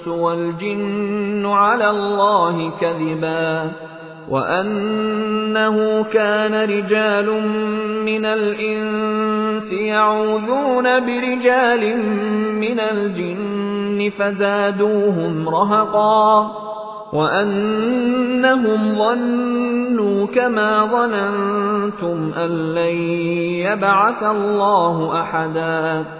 الْإِنسُ وَالْجِنُّ عَلَى اللَّهِ كَذِبًا وَأَنَّهُ كَانَ رِجَالٌ مِّنَ الْإِنسِ يَعُوذُونَ بِرِجَالٍ مِّنَ الْجِنِّ فَزَادُوهُمْ رَهَقًا وَأَنَّهُمْ ظَنُّوا كَمَا ظَنَنتُمْ أَن لَّن يَبْعَثَ اللَّهُ أَحَدًا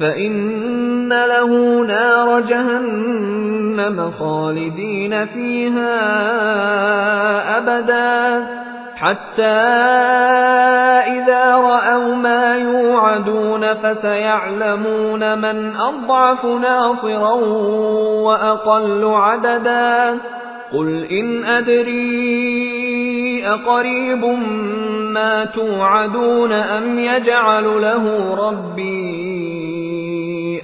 فإن له نار جهنم خالدين فيها أبدا حتى إذا رأوا ما يوعدون فسيعلمون من أضعف ناصرا وأقل عددا قل إن أدري أقريب ما توعدون أم يجعل له ربي